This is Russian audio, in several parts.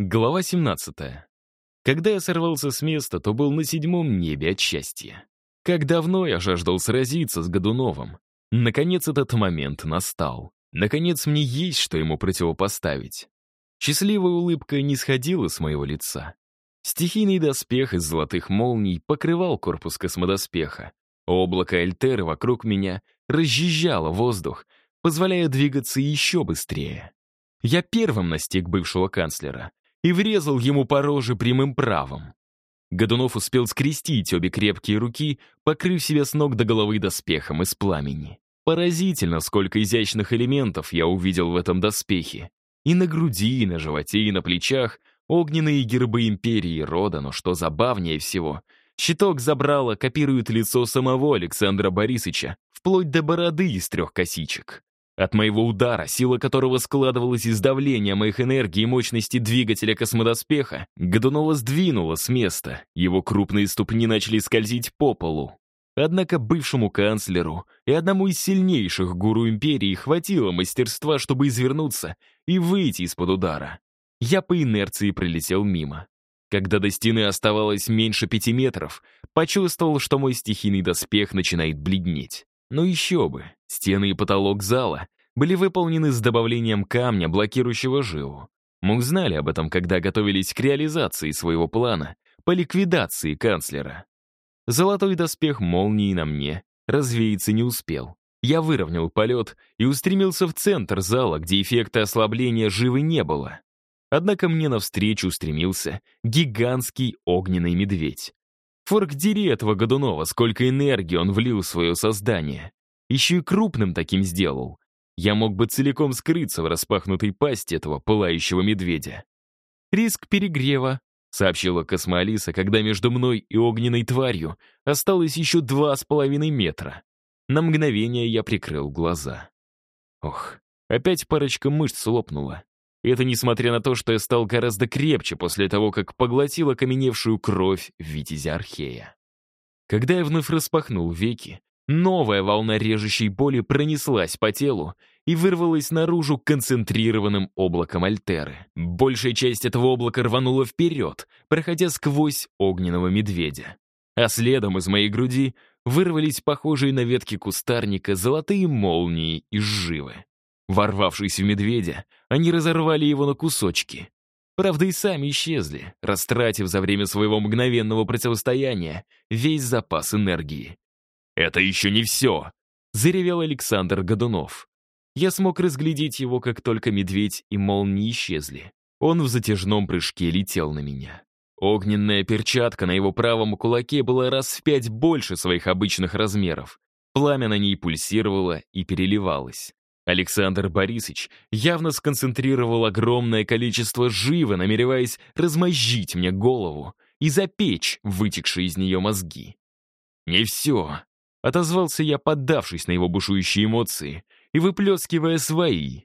Глава 17. Когда я сорвался с места, то был на седьмом небе от счастья. Как давно я жаждал сразиться с Годуновым. Наконец этот момент настал. Наконец мне есть что ему противопоставить. Счастливая улыбка не сходила с моего лица. Стихийный доспех из золотых молний покрывал корпус космодоспеха. Облако Альтеры вокруг меня разжижало воздух, позволяя двигаться еще быстрее. Я первым настиг бывшего канцлера и врезал ему по роже прямым правом. Годунов успел скрестить обе крепкие руки, покрыв себя с ног до головы доспехом из пламени. Поразительно, сколько изящных элементов я увидел в этом доспехе. И на груди, и на животе, и на плечах огненные гербы империи рода, но что забавнее всего, щиток забрала копирует лицо самого Александра Борисовича, вплоть до бороды из трех косичек. От моего удара, сила которого складывалась из давления моих энергий и мощности двигателя космодоспеха, Годунова сдвинула с места, его крупные ступни начали скользить по полу. Однако бывшему канцлеру и одному из сильнейших гуру империи хватило мастерства, чтобы извернуться и выйти из-под удара. Я по инерции пролетел мимо. Когда до стены оставалось меньше пяти метров, почувствовал, что мой стихийный доспех начинает бледнеть. Но еще бы, стены и потолок зала были выполнены с добавлением камня, блокирующего жилу. Мы узнали об этом, когда готовились к реализации своего плана по ликвидации канцлера. Золотой доспех молнии на мне развеяться не успел. Я выровнял полет и устремился в центр зала, где эффекта ослабления живы не было. Однако мне навстречу устремился гигантский огненный медведь. Форк дери этого Годунова, сколько энергии он влил в свое создание. Еще и крупным таким сделал. Я мог бы целиком скрыться в распахнутой пасти этого пылающего медведя. «Риск перегрева», — сообщила Космоалиса, когда между мной и огненной тварью осталось еще два с половиной метра. На мгновение я прикрыл глаза. Ох, опять парочка мышц лопнула. И это несмотря на то, что я стал гораздо крепче после того, как поглотил окаменевшую кровь Витязя Архея. Когда я вновь распахнул веки, новая волна режущей боли пронеслась по телу и вырвалась наружу концентрированным облаком Альтеры. Большая часть этого облака рванула вперед, проходя сквозь огненного медведя. А следом из моей груди вырвались похожие на ветки кустарника золотые молнии из живы. Ворвавшись в медведя, они разорвали его на кусочки. Правда, и сами исчезли, растратив за время своего мгновенного противостояния весь запас энергии. «Это еще не все!» — заревел Александр Годунов. Я смог разглядеть его, как только медведь и молнии исчезли. Он в затяжном прыжке летел на меня. Огненная перчатка на его правом кулаке была раз в пять больше своих обычных размеров. Пламя на ней пульсировало и переливалось. Александр Борисович явно сконцентрировал огромное количество живы, намереваясь размозжить мне голову и запечь вытекшие из нее мозги. «Не все», — отозвался я, поддавшись на его бушующие эмоции и выплескивая свои.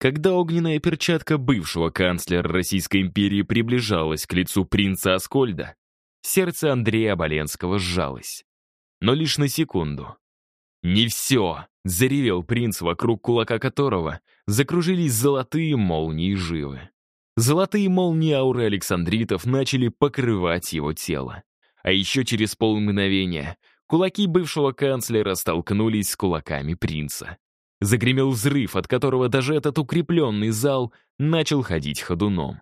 Когда огненная перчатка бывшего канцлера Российской империи приближалась к лицу принца Аскольда, сердце Андрея Оболенского сжалось. Но лишь на секунду. «Не все!» — заревел принц, вокруг кулака которого закружились золотые молнии живы. Золотые молнии ауры Александритов начали покрывать его тело. А еще через полмгновения кулаки бывшего канцлера столкнулись с кулаками принца. Загремел взрыв, от которого даже этот укрепленный зал начал ходить ходуном.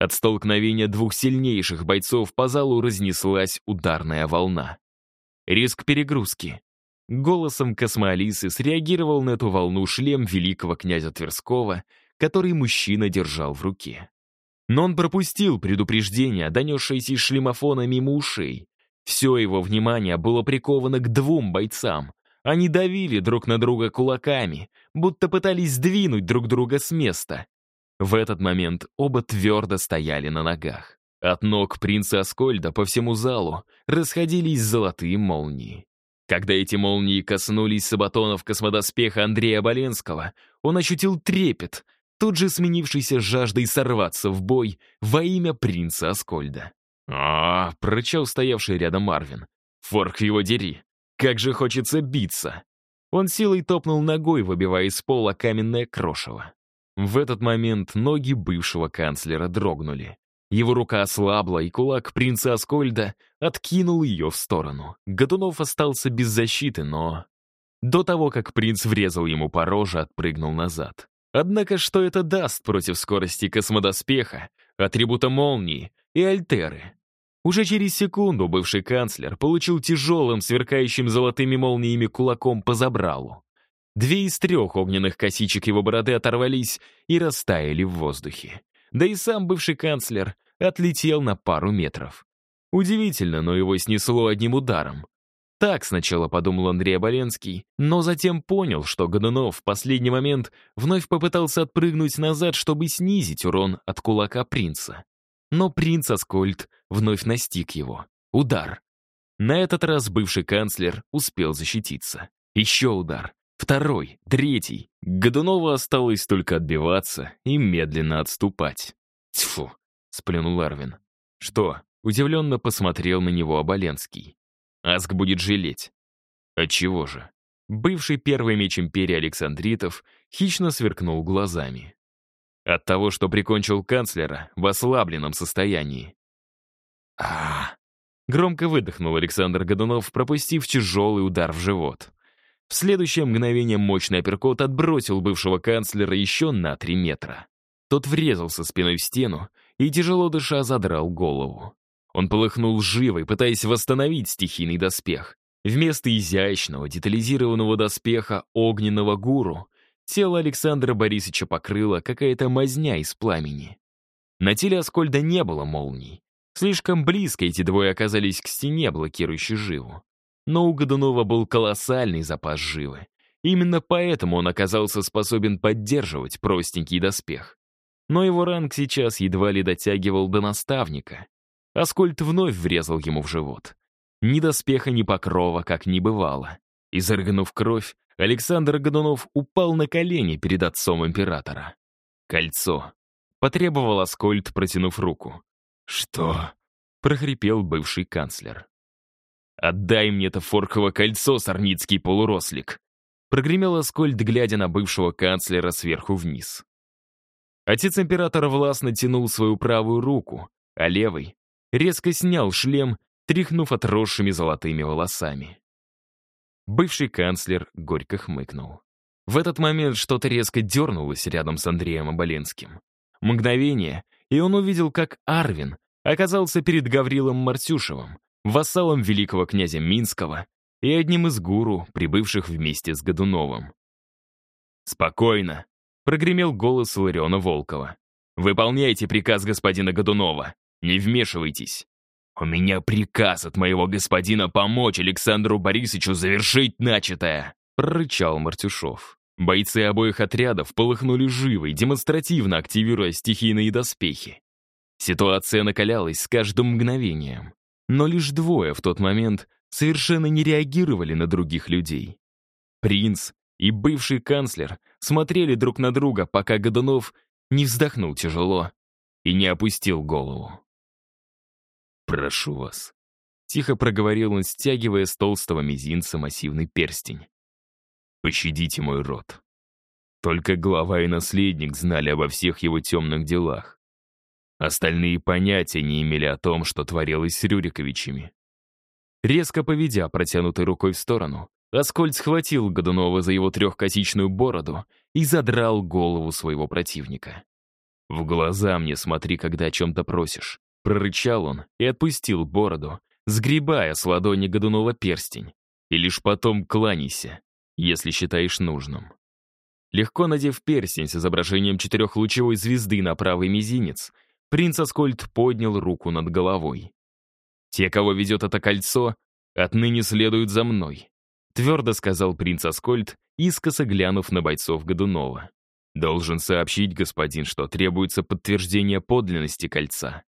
От столкновения двух сильнейших бойцов по залу разнеслась ударная волна. Риск перегрузки. Голосом космоалисы среагировал на эту волну шлем великого князя Тверского, который мужчина держал в руке. Но он пропустил предупреждение, донесшееся из шлемофона мимо ушей. Все его внимание было приковано к двум бойцам. Они давили друг на друга кулаками, будто пытались сдвинуть друг друга с места. В этот момент оба твердо стояли на ногах. От ног принца Аскольда по всему залу расходились золотые молнии. Когда эти молнии коснулись сабатонов космодоспеха Андрея Боленского, он ощутил трепет, тут же сменившийся жаждой сорваться в бой во имя принца Аскольда. а, прорычал стоявший рядом Марвин. «Форк его дери! Как же хочется биться!» Он силой топнул ногой, выбивая из пола каменное крошево. В этот момент ноги бывшего канцлера дрогнули. Его рука ослабла, и кулак принца Аскольда откинул ее в сторону. Годунов остался без защиты, но... До того, как принц врезал ему по роже, отпрыгнул назад. Однако что это даст против скорости космодоспеха, атрибута молнии и альтеры? Уже через секунду бывший канцлер получил тяжелым, сверкающим золотыми молниями кулаком по забралу. Две из трех огненных косичек его бороды оторвались и растаяли в воздухе. Да и сам бывший канцлер отлетел на пару метров. Удивительно, но его снесло одним ударом. Так сначала подумал Андрей Оболенский, но затем понял, что Годунов в последний момент вновь попытался отпрыгнуть назад, чтобы снизить урон от кулака принца. Но принц Аскольд вновь настиг его. Удар. На этот раз бывший канцлер успел защититься. Еще удар. Второй, третий. Годунову осталось только отбиваться и медленно отступать. Тьфу, сплюнул Арвин. «Что?» — удивленно посмотрел на него Оболенский. «Аск будет жалеть». «Отчего же?» Бывший первый меч империи Александритов хищно сверкнул глазами. От того, что прикончил канцлера в ослабленном состоянии. а Громко выдохнул Александр Годунов, пропустив тяжелый удар в живот. В следующее мгновение мощный апперкот отбросил бывшего канцлера еще на три метра. Тот врезался спиной в стену и, тяжело дыша, задрал голову. Он полыхнул живой, пытаясь восстановить стихийный доспех. Вместо изящного, детализированного доспеха огненного гуру тело Александра Борисовича покрыла какая-то мазня из пламени. На теле Аскольда не было молний. Слишком близко эти двое оказались к стене, блокирующей живу. Но у Годунова был колоссальный запас живы. Именно поэтому он оказался способен поддерживать простенький доспех но его ранг сейчас едва ли дотягивал до наставника. Аскольд вновь врезал ему в живот. Ни доспеха, ни покрова, как не бывало. Изрыгнув кровь, Александр Годунов упал на колени перед отцом императора. «Кольцо!» — потребовал Аскольд, протянув руку. «Что?» — прохрипел бывший канцлер. «Отдай мне это форково кольцо, сорницкий полурослик!» Прогремел Аскольд, глядя на бывшего канцлера сверху вниз. Отец императора властно тянул свою правую руку, а левый резко снял шлем, тряхнув отросшими золотыми волосами. Бывший канцлер горько хмыкнул. В этот момент что-то резко дернулось рядом с Андреем Оболенским. Мгновение, и он увидел, как Арвин оказался перед Гаврилом Мартюшевым, вассалом великого князя Минского и одним из гуру, прибывших вместе с Годуновым. «Спокойно», Прогремел голос Лариона Волкова. «Выполняйте приказ господина Годунова. Не вмешивайтесь. У меня приказ от моего господина помочь Александру Борисовичу завершить начатое!» Прорычал Мартюшов. Бойцы обоих отрядов полыхнули живой, демонстративно активируя стихийные доспехи. Ситуация накалялась с каждым мгновением. Но лишь двое в тот момент совершенно не реагировали на других людей. Принц и бывший канцлер смотрели друг на друга, пока Годунов не вздохнул тяжело и не опустил голову. «Прошу вас», — тихо проговорил он, стягивая с толстого мизинца массивный перстень. «Пощадите мой род. Только глава и наследник знали обо всех его темных делах. Остальные понятия не имели о том, что творилось с Рюриковичами. Резко поведя протянутой рукой в сторону, Аскольд схватил Годунова за его трехкосичную бороду и задрал голову своего противника. «В глаза мне смотри, когда о чем-то просишь», — прорычал он и отпустил бороду, сгребая с ладони Годунова перстень. «И лишь потом кланяйся, если считаешь нужным». Легко надев перстень с изображением четырехлучевой звезды на правый мизинец, принц Аскольд поднял руку над головой. «Те, кого ведет это кольцо, отныне следуют за мной. Твердо сказал принц Аскольд, искоса глянув на бойцов Годунова. «Должен сообщить, господин, что требуется подтверждение подлинности кольца»,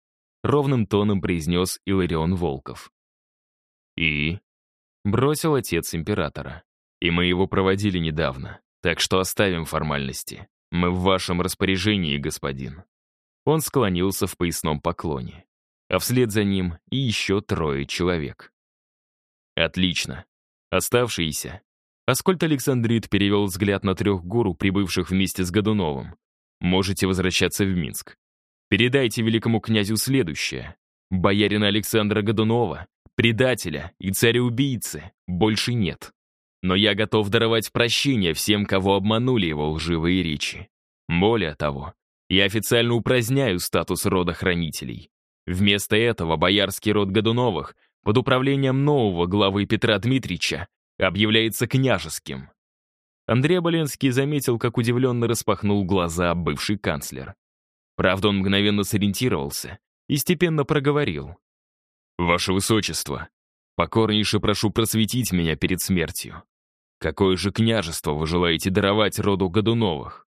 ровным тоном произнес Иларион Волков. «И?» — бросил отец императора. «И мы его проводили недавно, так что оставим формальности. Мы в вашем распоряжении, господин». Он склонился в поясном поклоне, а вслед за ним и еще трое человек. «Отлично. Оставшиеся. Аскольд Александрит перевел взгляд на трех гуру, прибывших вместе с Годуновым. можете возвращаться в Минск. Передайте великому князю следующее. Боярина Александра Годунова, предателя и царя-убийцы, больше нет. Но я готов даровать прощение всем, кого обманули его лживые речи. Более того, я официально упраздняю статус рода хранителей. Вместо этого боярский род Годуновых под управлением нового главы Петра Дмитрича объявляется княжеским. Андрей Оболенский заметил, как удивленно распахнул глаза бывший канцлер. Правда, он мгновенно сориентировался и степенно проговорил. «Ваше Высочество, покорнейше прошу просветить меня перед смертью. Какое же княжество вы желаете даровать роду Годуновых?»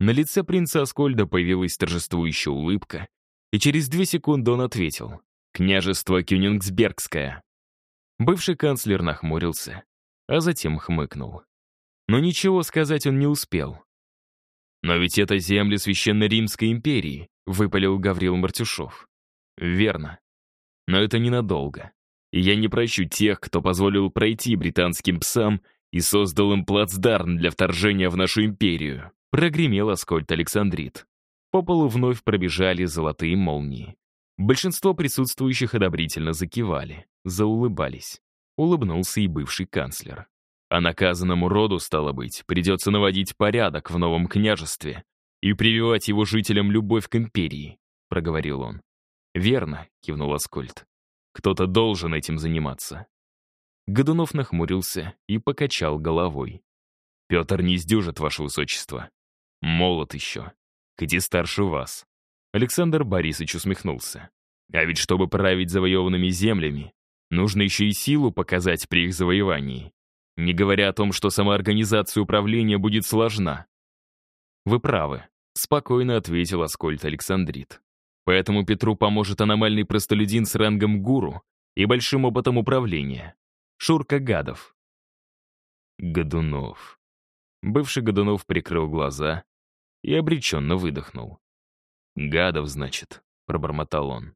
На лице принца Аскольда появилась торжествующая улыбка, и через две секунды он ответил. «Княжество Кюнингсбергское». Бывший канцлер нахмурился, а затем хмыкнул. Но ничего сказать он не успел. «Но ведь это земли Священной Римской империи», — выпалил Гаврил Мартюшов. «Верно. Но это ненадолго. И я не прощу тех, кто позволил пройти британским псам и создал им плацдарм для вторжения в нашу империю», — прогремел Аскольд Александрит. По полу вновь пробежали золотые молнии. Большинство присутствующих одобрительно закивали, заулыбались. Улыбнулся и бывший канцлер. А наказанному роду, стало быть, придется наводить порядок в новом княжестве и прививать его жителям любовь к империи», — проговорил он. «Верно», — кивнул Аскольд. «Кто-то должен этим заниматься». Годунов нахмурился и покачал головой. «Петр не сдюжит, ваше высочество. Молод еще, хоть и старше вас». Александр Борисович усмехнулся. «А ведь чтобы править завоеванными землями, нужно еще и силу показать при их завоевании. Не говоря о том, что сама организация управления будет сложна. Вы правы, спокойно ответил Аскольд Александрит. Поэтому Петру поможет аномальный простолюдин с рангом гуру и большим опытом управления. Шурка Гадов. Годунов. Бывший Годунов прикрыл глаза и обреченно выдохнул. «Гадов, значит», — пробормотал он.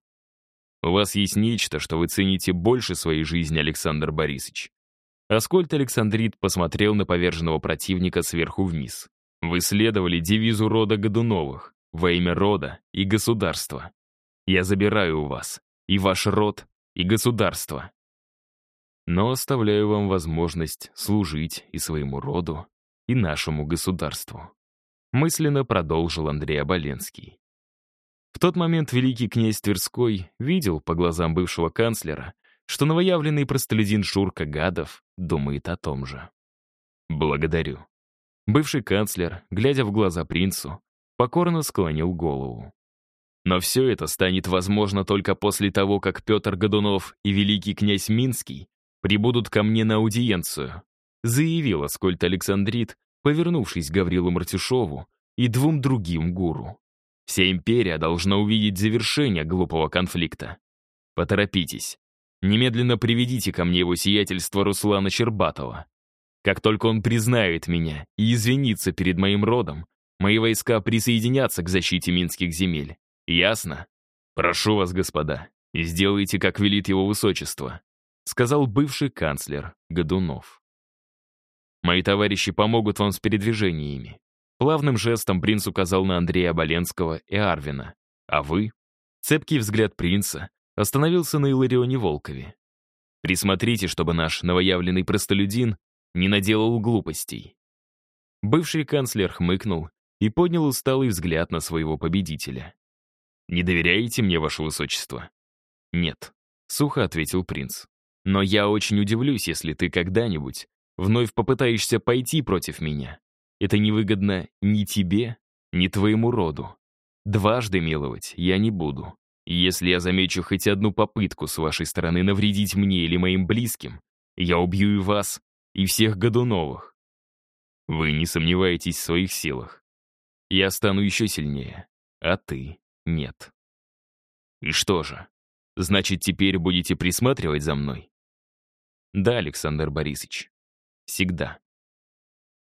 «У вас есть нечто, что вы цените больше своей жизни, Александр Борисович. Аскольд Александрит посмотрел на поверженного противника сверху вниз. Вы следовали девизу рода Годуновых во имя рода и государства. Я забираю у вас и ваш род, и государство. Но оставляю вам возможность служить и своему роду, и нашему государству. Мысленно продолжил Андрей Оболенский. В тот момент великий князь Тверской видел по глазам бывшего канцлера, что новоявленный простолюдин Шурка Гадов думает о том же. «Благодарю». Бывший канцлер, глядя в глаза принцу, покорно склонил голову. Но все это станет возможно только после того, как Петр Годунов и великий князь Минский прибудут ко мне на аудиенцию, заявил Аскольд Александрит, повернувшись к Гаврилу Мартюшову и двум другим гуру. Вся империя должна увидеть завершение глупого конфликта. Поторопитесь. Немедленно приведите ко мне его сиятельство Руслана Щербатова. Как только он признает меня и извинится перед моим родом, мои войска присоединятся к защите минских земель. Ясно? Прошу вас, господа, сделайте, как велит его высочество», сказал бывший канцлер Годунов. «Мои товарищи помогут вам с передвижениями». Плавным жестом принц указал на Андрея Оболенского и Арвина. «А вы?» Цепкий взгляд принца остановился на Иларионе Волкове. Присмотрите, чтобы наш новоявленный простолюдин не наделал глупостей. Бывший канцлер хмыкнул и поднял усталый взгляд на своего победителя. «Не доверяете мне, ваше высочество?» «Нет», — сухо ответил принц. «Но я очень удивлюсь, если ты когда-нибудь вновь попытаешься пойти против меня. Это невыгодно ни тебе, ни твоему роду. Дважды миловать я не буду. Если я замечу хоть одну попытку с вашей стороны навредить мне или моим близким, я убью и вас, и всех Годуновых. Вы не сомневаетесь в своих силах. Я стану еще сильнее, а ты — нет. И что же, значит, теперь будете присматривать за мной? Да, Александр Борисович, всегда.